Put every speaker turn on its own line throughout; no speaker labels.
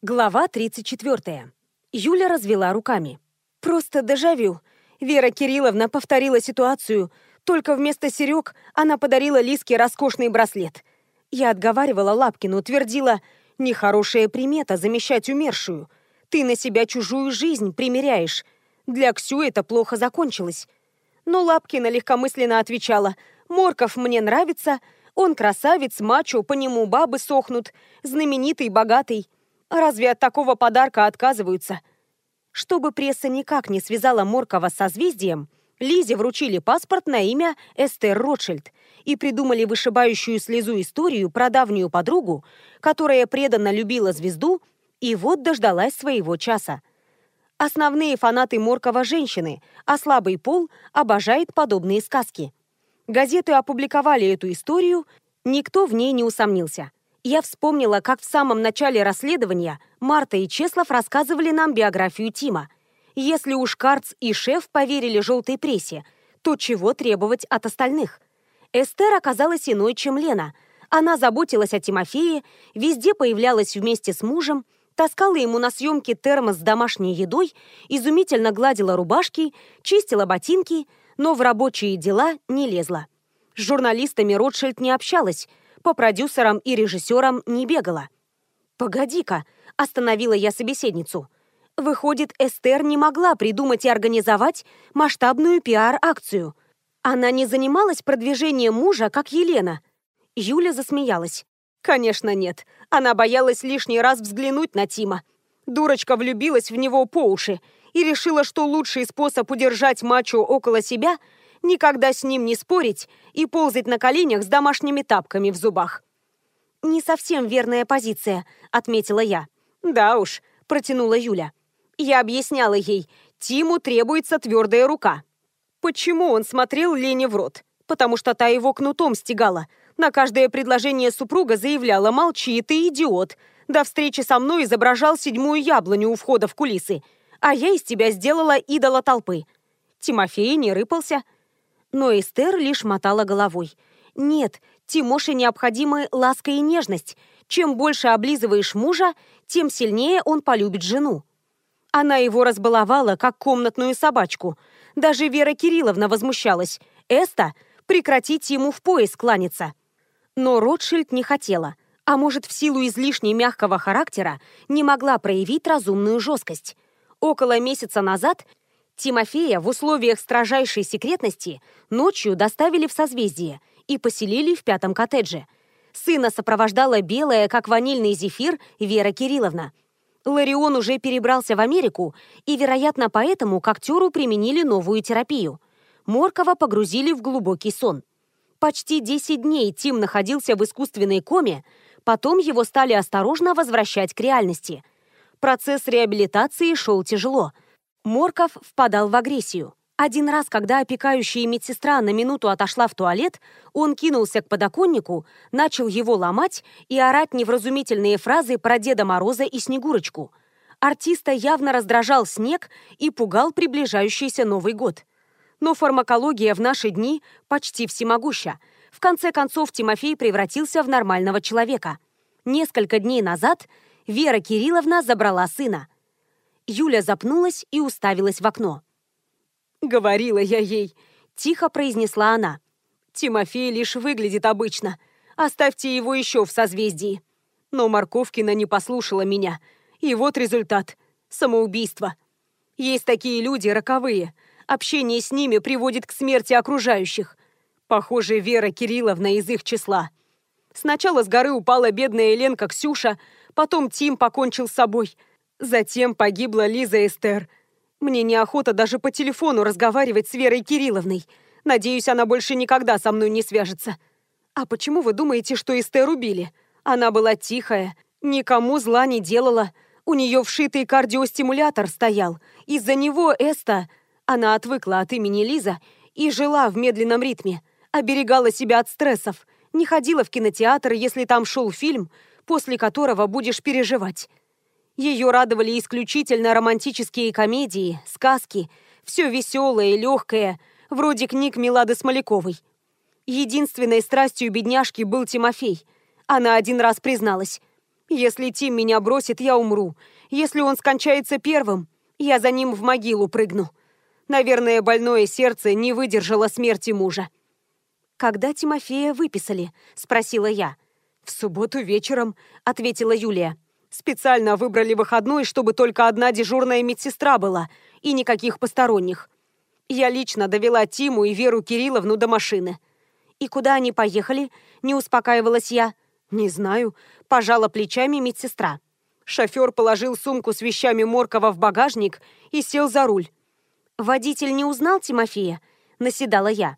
Глава 34. Юля развела руками. Просто дежавю. Вера Кирилловна повторила ситуацию, только вместо серег она подарила Лиске роскошный браслет. Я отговаривала Лапкину, твердила, нехорошая примета замещать умершую. Ты на себя чужую жизнь примеряешь. Для Ксю это плохо закончилось. Но Лапкина легкомысленно отвечала, Морков мне нравится, он красавец, мачо, по нему бабы сохнут, знаменитый, богатый. Разве от такого подарка отказываются? Чтобы пресса никак не связала Моркова со созвездием, Лизе вручили паспорт на имя Эстер Ротшильд и придумали вышибающую слезу историю про давнюю подругу, которая преданно любила звезду и вот дождалась своего часа. Основные фанаты Моркова – женщины, а слабый пол обожает подобные сказки. Газеты опубликовали эту историю, никто в ней не усомнился – я вспомнила, как в самом начале расследования Марта и Чеслов рассказывали нам биографию Тима. Если уж Карц и шеф поверили желтой прессе, то чего требовать от остальных? Эстер оказалась иной, чем Лена. Она заботилась о Тимофее, везде появлялась вместе с мужем, таскала ему на съемки термос с домашней едой, изумительно гладила рубашки, чистила ботинки, но в рабочие дела не лезла. С журналистами Ротшильд не общалась, по продюсерам и режиссерам не бегала. «Погоди-ка», — остановила я собеседницу. «Выходит, Эстер не могла придумать и организовать масштабную пиар-акцию. Она не занималась продвижением мужа, как Елена». Юля засмеялась. «Конечно нет. Она боялась лишний раз взглянуть на Тима. Дурочка влюбилась в него по уши и решила, что лучший способ удержать мачо около себя — никогда с ним не спорить и ползать на коленях с домашними тапками в зубах. «Не совсем верная позиция», — отметила я. «Да уж», — протянула Юля. Я объясняла ей, Тиму требуется твердая рука. Почему он смотрел Лене в рот? Потому что та его кнутом стегала. На каждое предложение супруга заявляла «Молчи, ты идиот». До встречи со мной изображал седьмую яблоню у входа в кулисы. А я из тебя сделала идола толпы. Тимофей не рыпался но Эстер лишь мотала головой. «Нет, Тимоше необходимы ласка и нежность. Чем больше облизываешь мужа, тем сильнее он полюбит жену». Она его разбаловала, как комнатную собачку. Даже Вера Кирилловна возмущалась. «Эста, прекратить ему в пояс кланяться». Но Ротшильд не хотела, а может, в силу излишне мягкого характера, не могла проявить разумную жесткость. Около месяца назад Тимофея в условиях строжайшей секретности ночью доставили в созвездие и поселили в пятом коттедже. Сына сопровождала белая, как ванильный зефир, Вера Кирилловна. Ларион уже перебрался в Америку, и, вероятно, поэтому к актеру применили новую терапию. Моркова погрузили в глубокий сон. Почти 10 дней Тим находился в искусственной коме, потом его стали осторожно возвращать к реальности. Процесс реабилитации шел тяжело – Морков впадал в агрессию. Один раз, когда опекающая медсестра на минуту отошла в туалет, он кинулся к подоконнику, начал его ломать и орать невразумительные фразы про Деда Мороза и Снегурочку. Артиста явно раздражал снег и пугал приближающийся Новый год. Но фармакология в наши дни почти всемогуща. В конце концов, Тимофей превратился в нормального человека. Несколько дней назад Вера Кирилловна забрала сына – Юля запнулась и уставилась в окно. «Говорила я ей», — тихо произнесла она. «Тимофей лишь выглядит обычно. Оставьте его еще в созвездии». Но Марковкина не послушала меня. И вот результат. Самоубийство. Есть такие люди роковые. Общение с ними приводит к смерти окружающих. Похоже, Вера Кирилловна из их числа. Сначала с горы упала бедная Ленка Ксюша, потом Тим покончил с собой — Затем погибла Лиза Эстер. Мне неохота даже по телефону разговаривать с Верой Кирилловной. Надеюсь, она больше никогда со мной не свяжется. А почему вы думаете, что Эстер убили? Она была тихая, никому зла не делала. У нее вшитый кардиостимулятор стоял. Из-за него Эста... Она отвыкла от имени Лиза и жила в медленном ритме. Оберегала себя от стрессов. Не ходила в кинотеатр, если там шел фильм, после которого будешь переживать. Ее радовали исключительно романтические комедии, сказки, все веселое и легкое, вроде книг Милады Смоляковой. Единственной страстью бедняжки был Тимофей. Она один раз призналась. Если Тим меня бросит, я умру. Если он скончается первым, я за ним в могилу прыгну. Наверное, больное сердце не выдержало смерти мужа. «Когда Тимофея выписали?» – спросила я. «В субботу вечером», – ответила Юлия. «Специально выбрали выходной, чтобы только одна дежурная медсестра была и никаких посторонних. Я лично довела Тиму и Веру Кирилловну до машины». «И куда они поехали?» – не успокаивалась я. «Не знаю», – пожала плечами медсестра. Шофер положил сумку с вещами Моркова в багажник и сел за руль. «Водитель не узнал Тимофея?» – наседала я.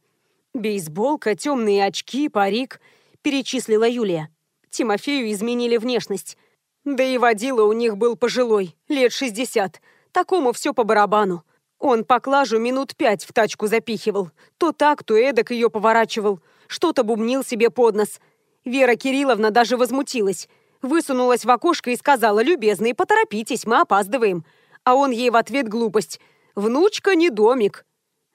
«Бейсболка, темные очки, парик», – перечислила Юлия. Тимофею изменили внешность. Да и водила у них был пожилой, лет 60. Такому все по барабану. Он поклажу минут пять в тачку запихивал. То так, то эдак ее поворачивал. Что-то бубнил себе под нос. Вера Кирилловна даже возмутилась. Высунулась в окошко и сказала, «Любезный, поторопитесь, мы опаздываем». А он ей в ответ глупость. «Внучка не домик».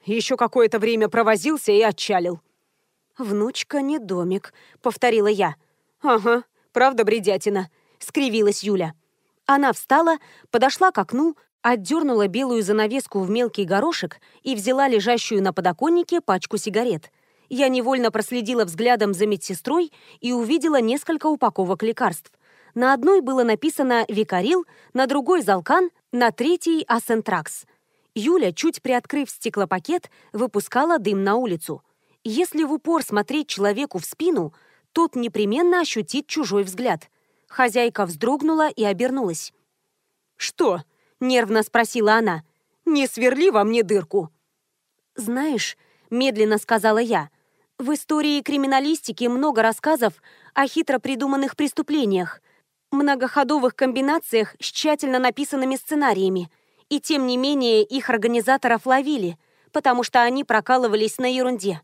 Еще какое-то время провозился и отчалил. «Внучка не домик», — повторила я. «Ага, правда бредятина», — скривилась Юля. Она встала, подошла к окну, отдернула белую занавеску в мелкий горошек и взяла лежащую на подоконнике пачку сигарет. Я невольно проследила взглядом за медсестрой и увидела несколько упаковок лекарств. На одной было написано «Викарил», на другой «Залкан», на третьей «Асентракс». Юля, чуть приоткрыв стеклопакет, выпускала дым на улицу. Если в упор смотреть человеку в спину, тот непременно ощутит чужой взгляд. Хозяйка вздрогнула и обернулась. «Что?» — нервно спросила она. «Не сверли во мне дырку». «Знаешь», — медленно сказала я, в истории криминалистики много рассказов о хитро придуманных преступлениях, многоходовых комбинациях с тщательно написанными сценариями. И тем не менее их организаторов ловили, потому что они прокалывались на ерунде.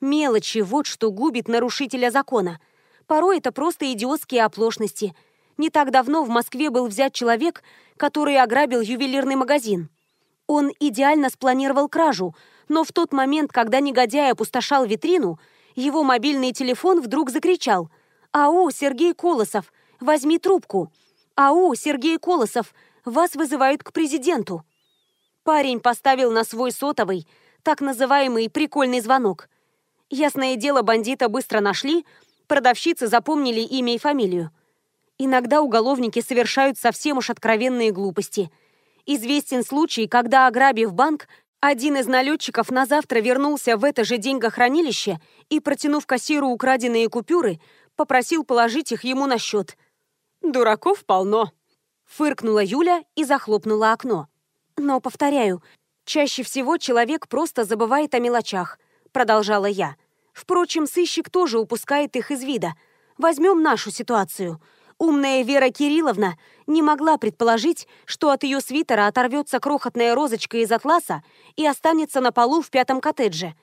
Мелочи – вот что губит нарушителя закона. Порой это просто идиотские оплошности. Не так давно в Москве был взят человек, который ограбил ювелирный магазин. Он идеально спланировал кражу – но в тот момент, когда негодяй опустошал витрину, его мобильный телефон вдруг закричал «Ау, Сергей Колосов, возьми трубку! Ау, Сергей Колосов, вас вызывают к президенту!» Парень поставил на свой сотовый так называемый прикольный звонок. Ясное дело, бандита быстро нашли, продавщицы запомнили имя и фамилию. Иногда уголовники совершают совсем уж откровенные глупости. Известен случай, когда, ограбив банк, один из налетчиков на завтра вернулся в это же деньгохранилище и, протянув кассиру украденные купюры, попросил положить их ему на счет. «Дураков полно», — фыркнула Юля и захлопнула окно. «Но, повторяю, чаще всего человек просто забывает о мелочах», — продолжала я. «Впрочем, сыщик тоже упускает их из вида. Возьмем нашу ситуацию. Умная Вера Кирилловна не могла предположить, что от ее свитера оторвется крохотная розочка из атласа и останется на полу в пятом коттедже.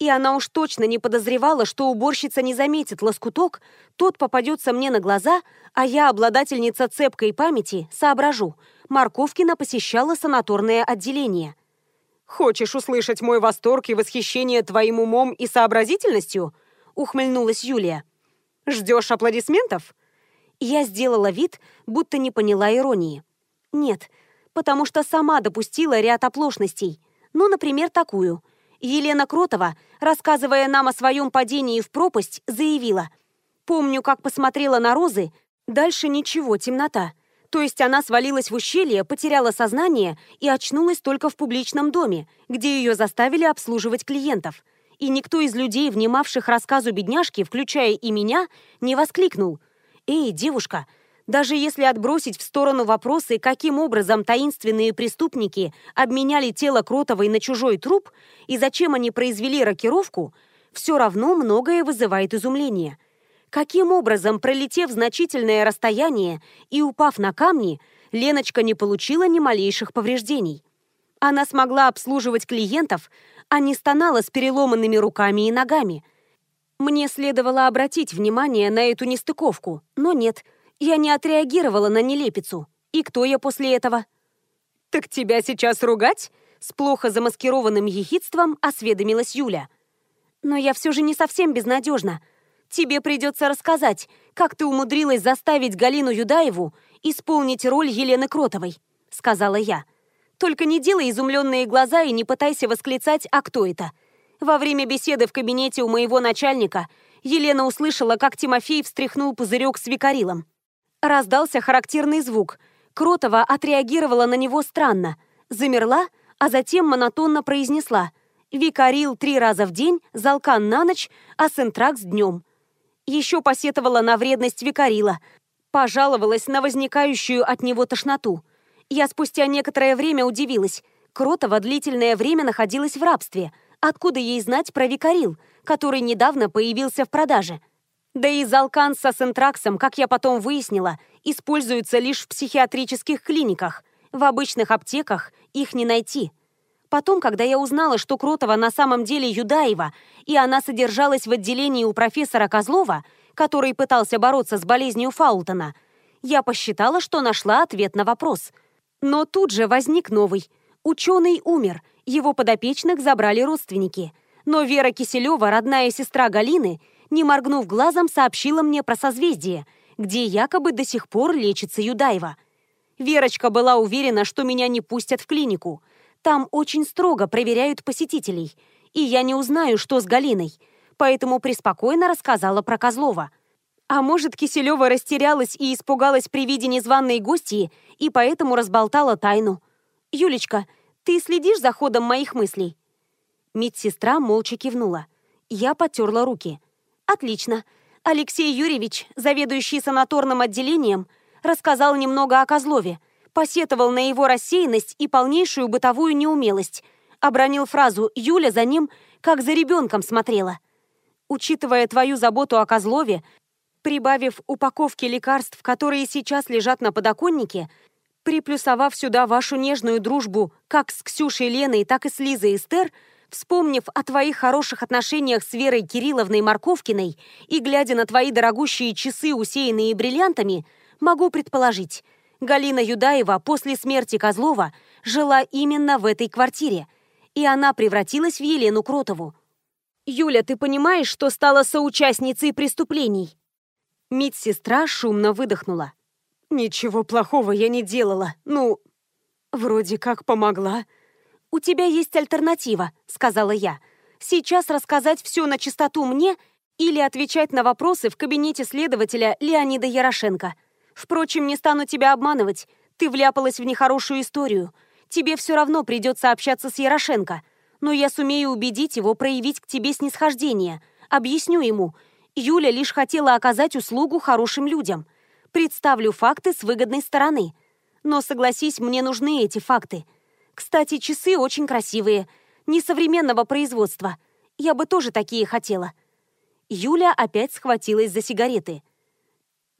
И она уж точно не подозревала, что уборщица не заметит лоскуток, тот попадется мне на глаза, а я, обладательница цепкой памяти, соображу. Марковкина посещала санаторное отделение. «Хочешь услышать мой восторг и восхищение твоим умом и сообразительностью?» — ухмыльнулась Юлия. «Ждешь аплодисментов?» Я сделала вид, будто не поняла иронии. Нет, потому что сама допустила ряд оплошностей. Ну, например, такую. Елена Кротова, рассказывая нам о своем падении в пропасть, заявила. «Помню, как посмотрела на розы, дальше ничего, темнота». То есть она свалилась в ущелье, потеряла сознание и очнулась только в публичном доме, где ее заставили обслуживать клиентов. И никто из людей, внимавших рассказу бедняжки, включая и меня, не воскликнул – «Эй, девушка, даже если отбросить в сторону вопросы, каким образом таинственные преступники обменяли тело Кротовой на чужой труп и зачем они произвели рокировку, все равно многое вызывает изумление. Каким образом, пролетев значительное расстояние и упав на камни, Леночка не получила ни малейших повреждений? Она смогла обслуживать клиентов, а не стонала с переломанными руками и ногами – мне следовало обратить внимание на эту нестыковку, но нет, я не отреагировала на нелепицу. И кто я после этого? «Так тебя сейчас ругать?» С плохо замаскированным ехидством осведомилась Юля. «Но я все же не совсем безнадежна. Тебе придется рассказать, как ты умудрилась заставить Галину Юдаеву исполнить роль Елены Кротовой», — сказала я. «Только не делай изумленные глаза и не пытайся восклицать «А кто это?». Во время беседы в кабинете у моего начальника Елена услышала, как Тимофей встряхнул пузырек с викарилом. Раздался характерный звук. Кротова отреагировала на него странно. Замерла, а затем монотонно произнесла «Викарил три раза в день, залкан на ночь, а сентракс днем». Еще посетовала на вредность викарила. Пожаловалась на возникающую от него тошноту. Я спустя некоторое время удивилась. Кротова длительное время находилась в рабстве. Откуда ей знать про викарил, который недавно появился в продаже? Да и залкан со сентраксом, как я потом выяснила, используется лишь в психиатрических клиниках. В обычных аптеках их не найти. Потом, когда я узнала, что Кротова на самом деле Юдаева, и она содержалась в отделении у профессора Козлова, который пытался бороться с болезнью Фаултона, я посчитала, что нашла ответ на вопрос. Но тут же возник новый. Ученый умер, его подопечных забрали родственники. Но Вера Киселева, родная сестра Галины, не моргнув глазом, сообщила мне про созвездие, где якобы до сих пор лечится Юдаева. Верочка была уверена, что меня не пустят в клинику – там очень строго проверяют посетителей, и я не узнаю, что с Галиной, поэтому преспокойно рассказала про Козлова. А может, Киселева растерялась и испугалась при виде незваной гостьи, и поэтому разболтала тайну. «Юлечка, ты следишь за ходом моих мыслей?» Медсестра молча кивнула. Я потерла руки. «Отлично. Алексей Юрьевич, заведующий санаторным отделением, рассказал немного о Козлове, посетовал на его рассеянность и полнейшую бытовую неумелость, обронил фразу «Юля за ним, как за ребенком смотрела». Учитывая твою заботу о Козлове, прибавив упаковки лекарств, которые сейчас лежат на подоконнике, приплюсовав сюда вашу нежную дружбу как с Ксюшей Леной, так и с Лизой Эстер, вспомнив о твоих хороших отношениях с Верой Кирилловной Марковкиной и глядя на твои дорогущие часы, усеянные бриллиантами, могу предположить – Галина Юдаева после смерти Козлова жила именно в этой квартире, и она превратилась в Елену Кротову. «Юля, ты понимаешь, что стала соучастницей преступлений?» Медсестра шумно выдохнула. «Ничего плохого я не делала. Ну, вроде как помогла». «У тебя есть альтернатива», — сказала я. «Сейчас рассказать все на чистоту мне или отвечать на вопросы в кабинете следователя Леонида Ярошенко». Впрочем, не стану тебя обманывать. Ты вляпалась в нехорошую историю. Тебе все равно придется общаться с Ярошенко. Но я сумею убедить его проявить к тебе снисхождение. Объясню ему. Юля лишь хотела оказать услугу хорошим людям. Представлю факты с выгодной стороны. Но согласись, мне нужны эти факты. Кстати, часы очень красивые. Несовременного производства. Я бы тоже такие хотела. Юля опять схватилась за сигареты.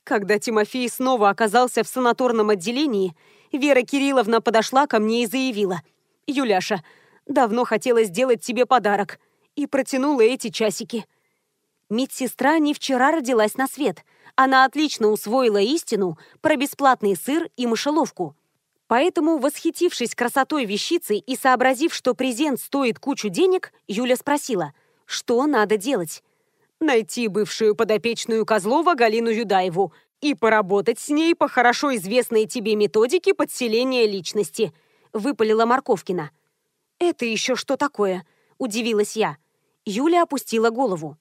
Когда Тимофей снова оказался в санаторном отделении, Вера Кирилловна подошла ко мне и заявила. «Юляша, давно хотела сделать тебе подарок». И протянула эти часики. Медсестра не вчера родилась на свет. Она отлично усвоила истину про бесплатный сыр и мышеловку. Поэтому, восхитившись красотой вещицы и сообразив, что презент стоит кучу денег, Юля спросила, что надо делать найти бывшую подопечную Козлова Галину Юдаеву и поработать с ней по хорошо известной тебе методике подселения личности», — выпалила Марковкина. «Это еще что такое?» — удивилась я. Юля опустила голову.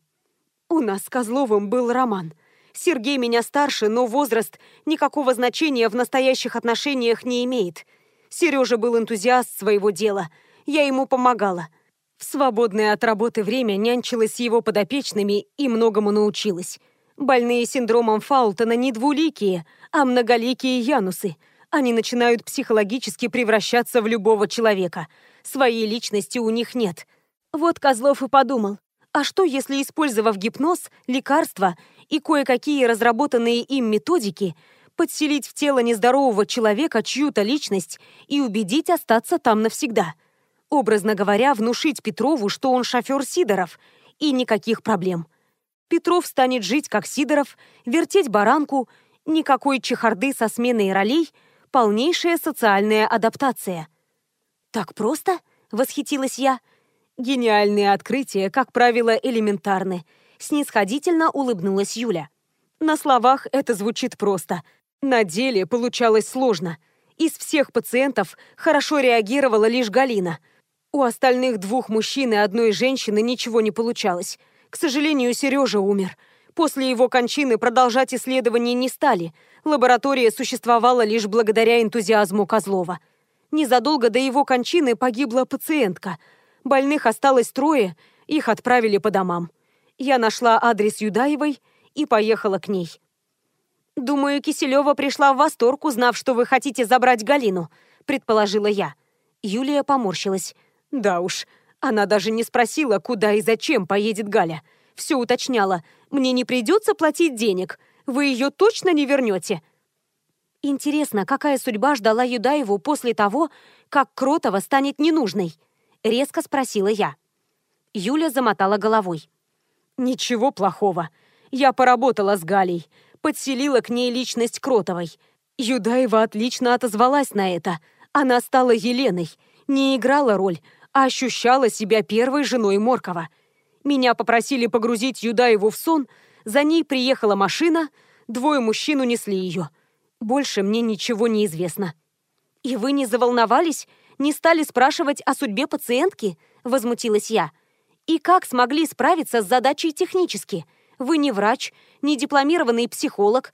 «У нас с Козловым был роман. Сергей меня старше, но возраст никакого значения в настоящих отношениях не имеет. Сережа был энтузиаст своего дела. Я ему помогала. В свободное от работы время нянчилась с его подопечными и многому научилась. Больные синдромом Фаултона не двуликие, а многоликие янусы. Они начинают психологически превращаться в любого человека. Своей личности у них нет. Вот Козлов и подумал, а что если, использовав гипноз, лекарства и кое-какие разработанные им методики, подселить в тело нездорового человека чью-то личность и убедить остаться там навсегда – Образно говоря, внушить Петрову, что он шофер Сидоров, и никаких проблем. Петров станет жить как Сидоров, вертеть баранку, никакой чехарды со сменой ролей, полнейшая социальная адаптация. «Так просто?» — восхитилась я. «Гениальные открытия, как правило, элементарны. Снисходительно улыбнулась Юля. На словах это звучит просто. На деле получалось сложно. Из всех пациентов хорошо реагировала лишь Галина. У остальных двух мужчин и одной женщины ничего не получалось. К сожалению, Сережа умер. После его кончины продолжать исследования не стали. Лаборатория существовала лишь благодаря энтузиазму Козлова. Незадолго до его кончины погибла пациентка. Больных осталось трое, их отправили по домам. Я нашла адрес Юдаевой и поехала к ней. «Думаю, Киселева пришла в восторг, узнав, что вы хотите забрать Галину», предположила я. Юлия поморщилась. «Да уж, она даже не спросила, куда и зачем поедет Галя. Все уточняла. Мне не придется платить денег. Вы ее точно не вернете?» Интересно, какая судьба ждала Юдаеву после того, как Кротова станет ненужной? Резко спросила я. Юля замотала головой. «Ничего плохого. Я поработала с Галей, подселила к ней личность Кротовой. Юдаева отлично отозвалась на это. Она стала Еленой, не играла роль, ощущала себя первой женой Моркова. Меня попросили погрузить Юдаеву в сон, за ней приехала машина, двое мужчин унесли ее. Больше мне ничего не известно. «И вы не заволновались? Не стали спрашивать о судьбе пациентки?» – возмутилась я. «И как смогли справиться с задачей технически? Вы не врач, не дипломированный психолог».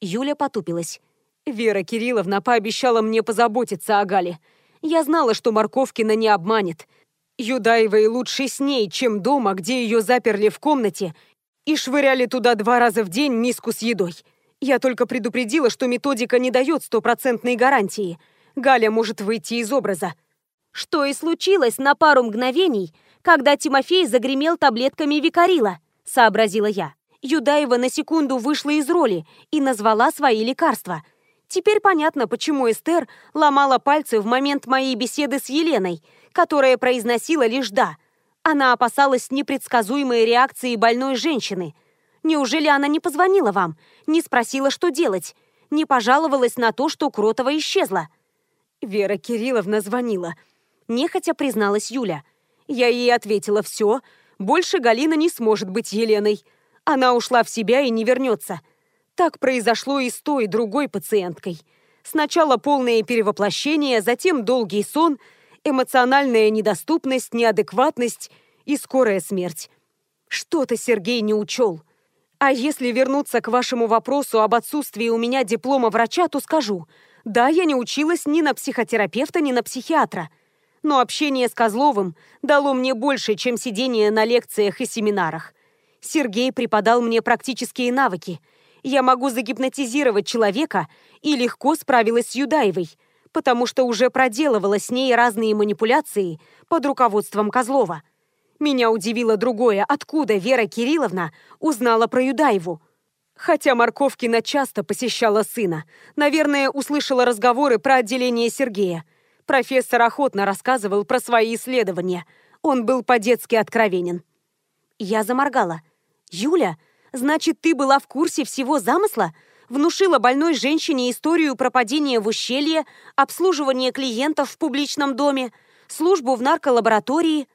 Юля потупилась. «Вера Кирилловна пообещала мне позаботиться о Гале. Я знала, что Морковкина не обманет. Юдаевой лучше с ней, чем дома, где ее заперли в комнате и швыряли туда два раза в день миску с едой. Я только предупредила, что методика не дает стопроцентной гарантии. Галя может выйти из образа. Что и случилось на пару мгновений, когда Тимофей загремел таблетками викарила, сообразила я. Юдаева на секунду вышла из роли и назвала свои лекарства. Теперь понятно, почему Эстер ломала пальцы в момент моей беседы с Еленой – которая произносила лишь «да». Она опасалась непредсказуемой реакции больной женщины. Неужели она не позвонила вам, не спросила, что делать, не пожаловалась на то, что Кротова исчезла? Вера Кирилловна звонила. Нехотя призналась Юля. Я ей ответила «все», больше Галина не сможет быть Еленой. Она ушла в себя и не вернется. Так произошло и с той другой пациенткой. Сначала полное перевоплощение, затем долгий сон – эмоциональная недоступность, неадекватность и скорая смерть. Что-то Сергей не учел. А если вернуться к вашему вопросу об отсутствии у меня диплома врача, то скажу. Да, я не училась ни на психотерапевта, ни на психиатра. Но общение с Козловым дало мне больше, чем сидение на лекциях и семинарах. Сергей преподал мне практические навыки. Я могу загипнотизировать человека и легко справилась с Юдаевой – потому что уже проделывала с ней разные манипуляции под руководством Козлова. Меня удивило другое, откуда Вера Кирилловна узнала про Юдаеву. Хотя Марковкина часто посещала сына. Наверное, услышала разговоры про отделение Сергея. Профессор охотно рассказывал про свои исследования. Он был по-детски откровенен. Я заморгала. «Юля, значит, ты была в курсе всего замысла? внушила больной женщине историю пропадения в ущелье, обслуживание клиентов в публичном доме, службу в нарколаборатории.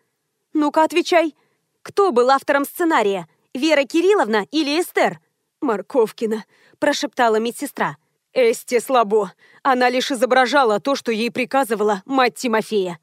Ну-ка, отвечай. Кто был автором сценария? Вера Кирилловна или Эстер? Марковкина, прошептала медсестра. Эсте слабо. Она лишь изображала то, что ей приказывала мать Тимофея.